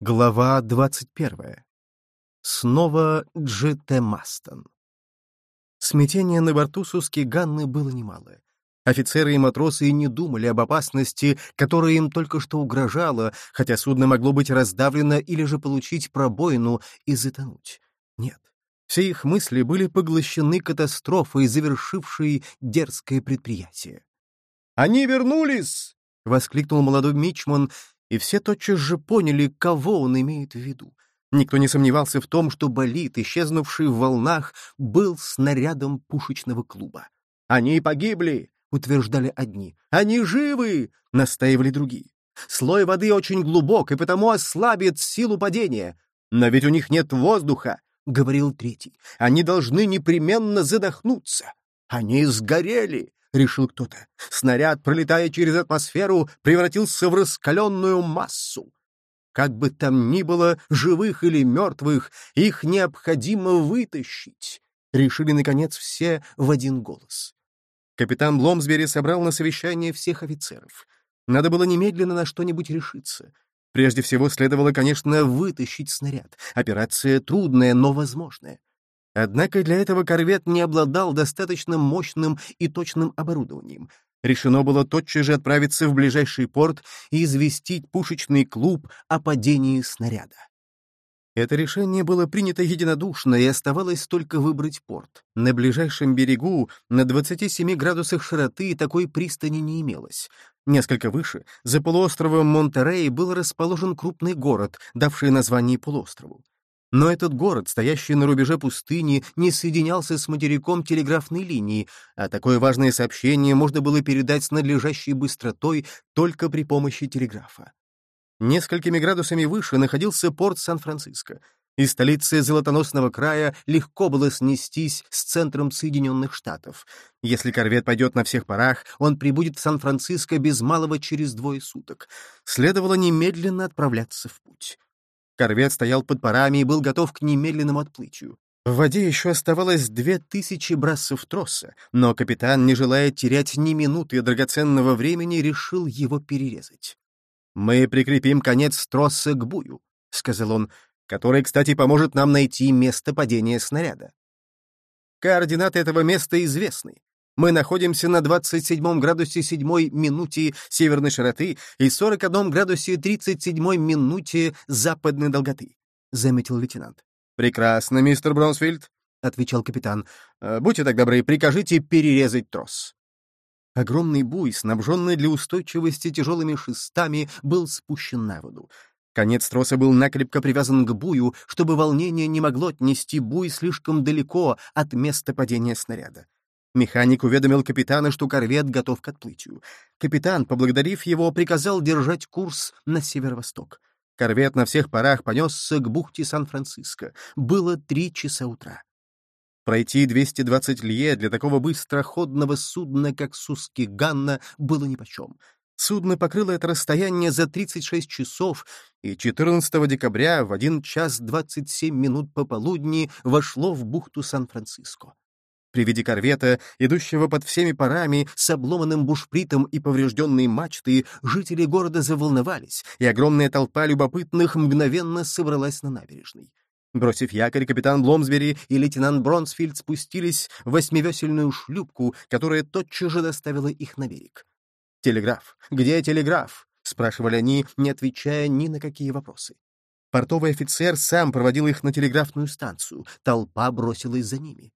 Глава 21. Снова Джи.Т. Мастон. Смятение на борту Сускиганны было немалое. Офицеры и матросы не думали об опасности, которая им только что угрожала, хотя судно могло быть раздавлено или же получить пробоину и затонуть. Нет, все их мысли были поглощены катастрофой, завершившей дерзкое предприятие. «Они вернулись!» — воскликнул молодой мичман, и все тотчас же поняли, кого он имеет в виду. Никто не сомневался в том, что болид, исчезнувший в волнах, был снарядом пушечного клуба. «Они погибли!» — утверждали одни. «Они живы!» — настаивали другие. «Слой воды очень глубок и потому ослабит силу падения. Но ведь у них нет воздуха!» — говорил третий. «Они должны непременно задохнуться. Они сгорели!» — решил кто-то. Снаряд, пролетая через атмосферу, превратился в раскаленную массу. Как бы там ни было, живых или мертвых, их необходимо вытащить, — решили, наконец, все в один голос. Капитан Бломсбери собрал на совещание всех офицеров. Надо было немедленно на что-нибудь решиться. Прежде всего, следовало, конечно, вытащить снаряд. Операция трудная, но возможная. Однако для этого корвет не обладал достаточно мощным и точным оборудованием. Решено было тотчас же отправиться в ближайший порт и известить пушечный клуб о падении снаряда. Это решение было принято единодушно, и оставалось только выбрать порт. На ближайшем берегу, на 27 градусах широты, такой пристани не имелось. Несколько выше, за полуостровом Монтерей, был расположен крупный город, давший название полуострову. Но этот город, стоящий на рубеже пустыни, не соединялся с материком телеграфной линии, а такое важное сообщение можно было передать с надлежащей быстротой только при помощи телеграфа. Несколькими градусами выше находился порт Сан-Франциско. Из столицы Золотоносного края легко было снестись с центром Соединенных Штатов. Если корвет пойдет на всех парах, он прибудет в Сан-Франциско без малого через двое суток. Следовало немедленно отправляться в путь. Корвет стоял под парами и был готов к немедленному отплытию. В воде еще оставалось две тысячи брассов троса, но капитан, не желая терять ни минуты драгоценного времени, решил его перерезать. «Мы прикрепим конец троса к бую», — сказал он, который, кстати, поможет нам найти место падения снаряда. Координаты этого места известны. Мы находимся на 27 градусе 7 минуте северной широты и 41 градусе 37 минуте западной долготы», — заметил лейтенант. «Прекрасно, мистер Бронсфилд», — отвечал капитан. «Э, «Будьте так добры, прикажите перерезать трос». Огромный буй, снабженный для устойчивости тяжелыми шестами, был спущен на воду. Конец троса был накрепко привязан к бую, чтобы волнение не могло отнести буй слишком далеко от места падения снаряда. Механик уведомил капитана, что корвет готов к отплытию. Капитан, поблагодарив его, приказал держать курс на северо-восток. Корвет на всех парах понесся к бухте Сан-Франциско. Было три часа утра. Пройти 220 лье для такого быстроходного судна, как Суски Ганна, было нипочем. Судно покрыло это расстояние за 36 часов, и 14 декабря в 1 час 27 минут пополудни вошло в бухту Сан-Франциско. При виде корвета, идущего под всеми парами, с обломанным бушпритом и поврежденной мачтой, жители города заволновались, и огромная толпа любопытных мгновенно собралась на набережной. Бросив якорь, капитан Бломсбери и лейтенант Бронсфильд спустились в восьмивесельную шлюпку, которая тотчас же доставила их на берег. «Телеграф! Где телеграф?» — спрашивали они, не отвечая ни на какие вопросы. Портовый офицер сам проводил их на телеграфную станцию. Толпа бросилась за ними.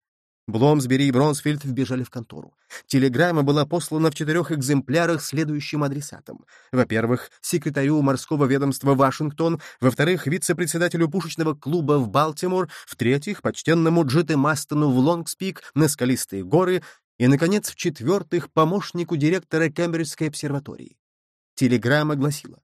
Бломсбери и Бронсфильд вбежали в контору. Телеграмма была послана в четырех экземплярах следующим адресатам. Во-первых, секретарю морского ведомства Вашингтон, во-вторых, вице-председателю пушечного клуба в Балтимор, в-третьих, почтенному Джите Мастону в Лонгспик на скалистые горы и, наконец, в-четвертых, помощнику директора Кембриджской обсерватории. Телеграмма гласила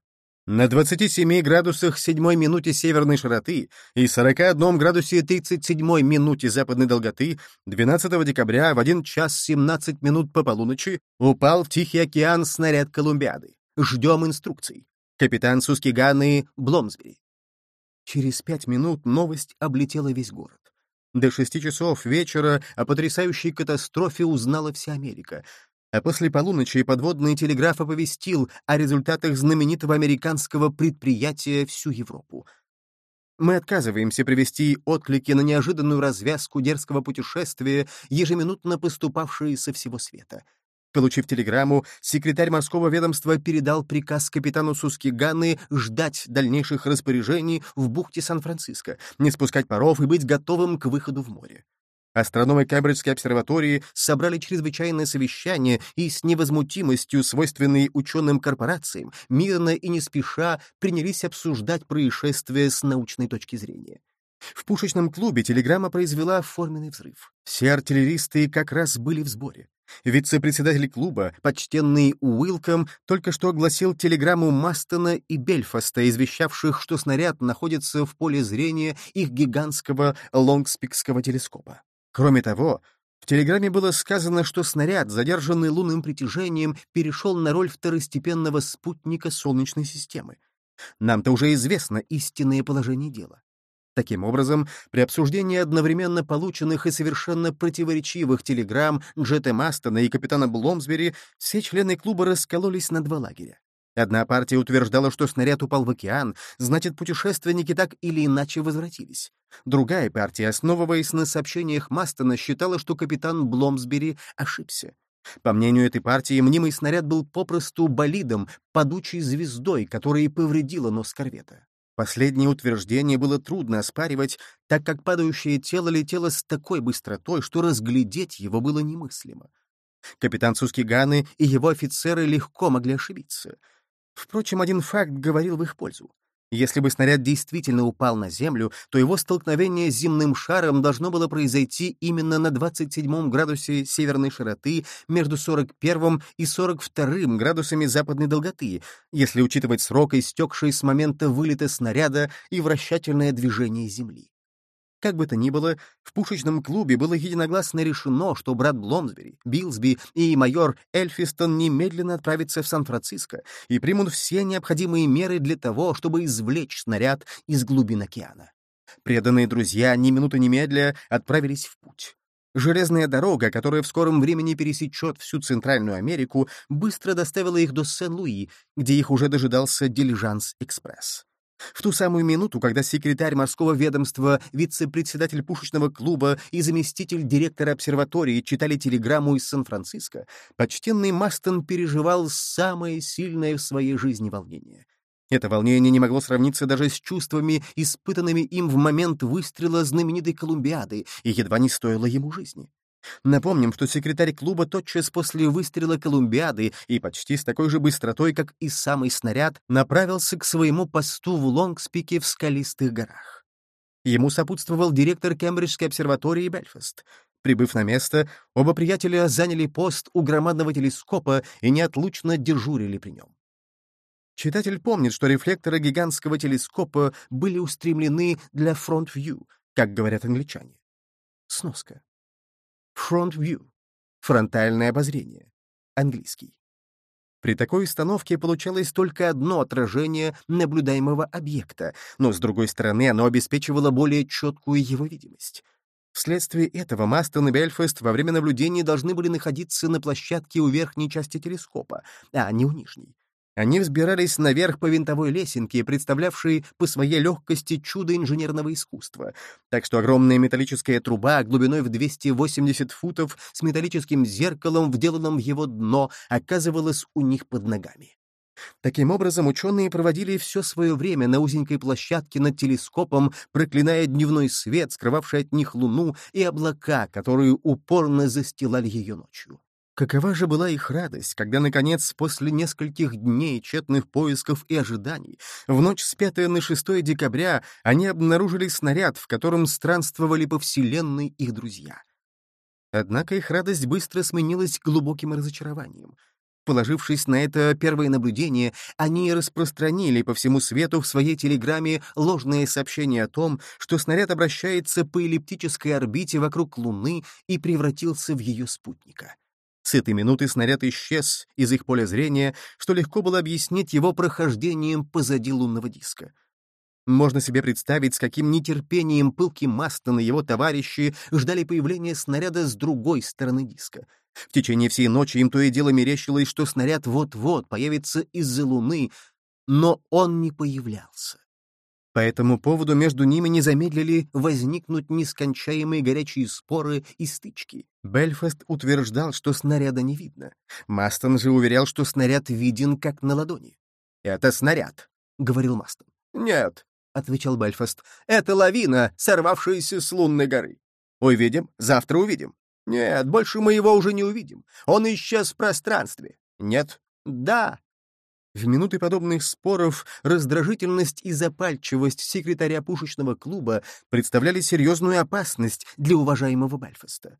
на 27 градусах 7 минуте северной широты и 41 градусе 37 минуте западной долготы 12 декабря в 1 час 17 минут по полуночи упал в Тихий океан снаряд Колумбиады. Ждем инструкций. Капитан Сускиганы Бломсбери. Через пять минут новость облетела весь город. До шести часов вечера о потрясающей катастрофе узнала вся Америка. А после полуночи подводный телеграф оповестил о результатах знаменитого американского предприятия всю Европу. Мы отказываемся привести отклики на неожиданную развязку дерзкого путешествия, ежеминутно поступавшие со всего света — Получив телеграмму, секретарь морского ведомства передал приказ капитану Сускиганы ждать дальнейших распоряжений в бухте Сан-Франциско, не спускать паров и быть готовым к выходу в море. Астрономы Кембриджской обсерватории собрали чрезвычайное совещание и с невозмутимостью, свойственной ученым корпорациям, мирно и не спеша принялись обсуждать происшествие с научной точки зрения. В пушечном клубе телеграмма произвела форменный взрыв. Все артиллеристы как раз были в сборе. Вице-председатель клуба, почтенный Уилком, только что огласил телеграмму Мастона и Бельфаста, извещавших, что снаряд находится в поле зрения их гигантского лонгспикского телескопа. Кроме того, в телеграмме было сказано, что снаряд, задержанный лунным притяжением, перешел на роль второстепенного спутника Солнечной системы. Нам-то уже известно истинное положение дела. Таким образом, при обсуждении одновременно полученных и совершенно противоречивых телеграмм Джета Мастона и капитана Бломсбери все члены клуба раскололись на два лагеря. Одна партия утверждала, что снаряд упал в океан, значит, путешественники так или иначе возвратились. Другая партия, основываясь на сообщениях Мастона, считала, что капитан Бломсбери ошибся. По мнению этой партии, мнимый снаряд был попросту болидом, падучей звездой, которая и повредила нос корвета. Последнее утверждение было трудно оспаривать, так как падающее тело летело с такой быстротой, что разглядеть его было немыслимо. Капитан Сускиганы и его офицеры легко могли ошибиться. Впрочем, один факт говорил в их пользу. Если бы снаряд действительно упал на Землю, то его столкновение с земным шаром должно было произойти именно на 27 градусе северной широты между 41 и 42 градусами западной долготы, если учитывать срок, истекший с момента вылета снаряда и вращательное движение Земли. Как бы то ни было, в пушечном клубе было единогласно решено, что брат Бломсбери, Билсби и майор Эльфистон немедленно отправятся в Сан-Франциско и примут все необходимые меры для того, чтобы извлечь снаряд из глубин океана. Преданные друзья ни минуты немедля отправились в путь. Железная дорога, которая в скором времени пересечет всю Центральную Америку, быстро доставила их до Сен-Луи, где их уже дожидался дилижанс-экспресс. В ту самую минуту, когда секретарь морского ведомства, вице-председатель пушечного клуба и заместитель директора обсерватории читали телеграмму из Сан-Франциско, почтенный Мастон переживал самое сильное в своей жизни волнение. Это волнение не могло сравниться даже с чувствами, испытанными им в момент выстрела знаменитой Колумбиады, и едва не стоило ему жизни. Напомним, что секретарь клуба тотчас после выстрела Колумбиады и почти с такой же быстротой, как и самый снаряд, направился к своему посту в Лонгспике в скалистых горах. Ему сопутствовал директор Кембриджской обсерватории Бельфаст. Прибыв на место, оба приятеля заняли пост у громадного телескопа и неотлучно дежурили при нем. Читатель помнит, что рефлекторы гигантского телескопа были устремлены для фронт-вью, как говорят англичане. Сноска. Front View — фронтальное обозрение, английский. При такой установке получалось только одно отражение наблюдаемого объекта, но, с другой стороны, оно обеспечивало более четкую его видимость. Вследствие этого Мастон и Бельфаст во время наблюдения должны были находиться на площадке у верхней части телескопа, а не у нижней. Они взбирались наверх по винтовой лесенке, представлявшей по своей легкости чудо инженерного искусства. Так что огромная металлическая труба глубиной в 280 футов с металлическим зеркалом, вделанным в его дно, оказывалась у них под ногами. Таким образом, ученые проводили все свое время на узенькой площадке над телескопом, проклиная дневной свет, скрывавший от них луну, и облака, которые упорно застилали ее ночью. Какова же была их радость, когда, наконец, после нескольких дней тщетных поисков и ожиданий, в ночь с 5 на 6 декабря они обнаружили снаряд, в котором странствовали по Вселенной их друзья. Однако их радость быстро сменилась глубоким разочарованием. Положившись на это первое наблюдение, они распространили по всему свету в своей телеграмме ложное сообщение о том, что снаряд обращается по эллиптической орбите вокруг Луны и превратился в ее спутника. С этой минуты снаряд исчез из их поля зрения, что легко было объяснить его прохождением позади лунного диска. Можно себе представить, с каким нетерпением пылкий Мастон и его товарищи ждали появления снаряда с другой стороны диска. В течение всей ночи им то и дело мерещилось, что снаряд вот-вот появится из-за луны, но он не появлялся. По этому поводу между ними не замедлили возникнуть нескончаемые горячие споры и стычки. Бельфаст утверждал, что снаряда не видно. Мастон же уверял, что снаряд виден как на ладони. «Это снаряд», — говорил Мастон. «Нет», — отвечал Бельфаст, — «это лавина, сорвавшаяся с лунной горы. Увидим, завтра увидим. Нет, больше мы его уже не увидим. Он исчез в пространстве. Нет. Да. В минуты подобных споров раздражительность и запальчивость секретаря пушечного клуба представляли серьезную опасность для уважаемого Бальфаста.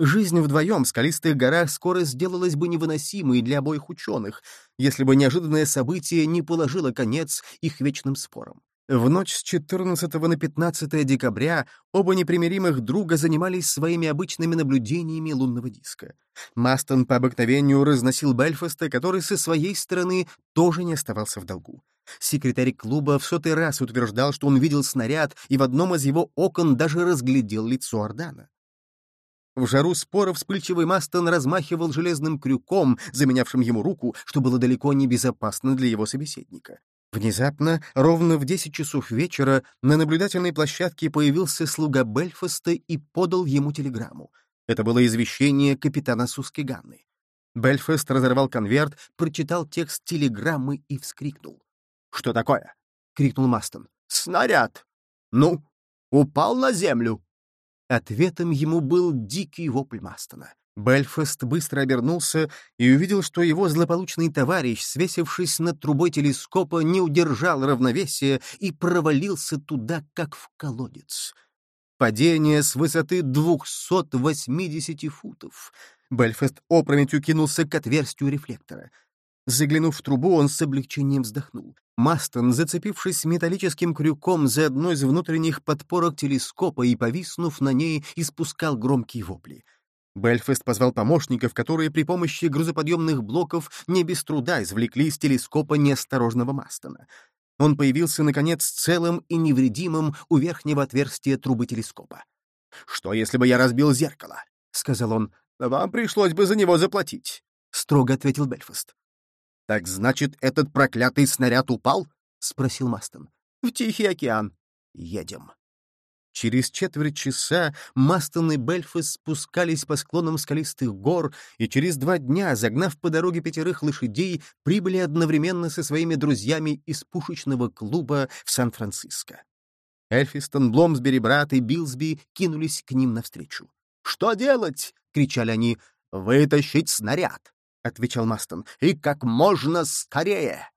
Жизнь вдвоем в скалистых горах скоро сделалась бы невыносимой для обоих ученых, если бы неожиданное событие не положило конец их вечным спорам. В ночь с 14 на 15 декабря оба непримиримых друга занимались своими обычными наблюдениями лунного диска. Мастон по обыкновению разносил Бельфаста, который со своей стороны тоже не оставался в долгу. Секретарь клуба в сотый раз утверждал, что он видел снаряд и в одном из его окон даже разглядел лицо Ордана. В жару спора вспыльчивый Мастон размахивал железным крюком, заменявшим ему руку, что было далеко не безопасно для его собеседника. Внезапно, ровно в десять часов вечера, на наблюдательной площадке появился слуга Бельфаста и подал ему телеграмму. Это было извещение капитана Сускиганны. Бельфаст разорвал конверт, прочитал текст телеграммы и вскрикнул. «Что такое?» — крикнул Мастон. «Снаряд!» «Ну, упал на землю!» Ответом ему был дикий вопль Мастона. Бельфаст быстро обернулся и увидел, что его злополучный товарищ, свесившись над трубой телескопа, не удержал равновесия и провалился туда, как в колодец. Падение с высоты 280 футов. Бельфаст опрометью кинулся к отверстию рефлектора. Заглянув в трубу, он с облегчением вздохнул. Мастон, зацепившись металлическим крюком за одной из внутренних подпорок телескопа и повиснув на ней, испускал громкие вопли. Бельфест позвал помощников, которые при помощи грузоподъемных блоков не без труда извлекли из телескопа неосторожного Мастона. Он появился, наконец, целым и невредимым у верхнего отверстия трубы телескопа. «Что, если бы я разбил зеркало?» — сказал он. «Вам пришлось бы за него заплатить», — строго ответил Бельфаст. «Так значит, этот проклятый снаряд упал?» — спросил Мастон. «В Тихий океан. Едем». Через четверть часа Мастон и Бельфас спускались по склонам скалистых гор и через два дня, загнав по дороге пятерых лошадей, прибыли одновременно со своими друзьями из пушечного клуба в Сан-Франциско. Эльфистон, Бломсбери, брат и Билсби кинулись к ним навстречу. «Что делать?» — кричали они. «Вытащить снаряд!» — отвечал Мастон. «И как можно скорее!»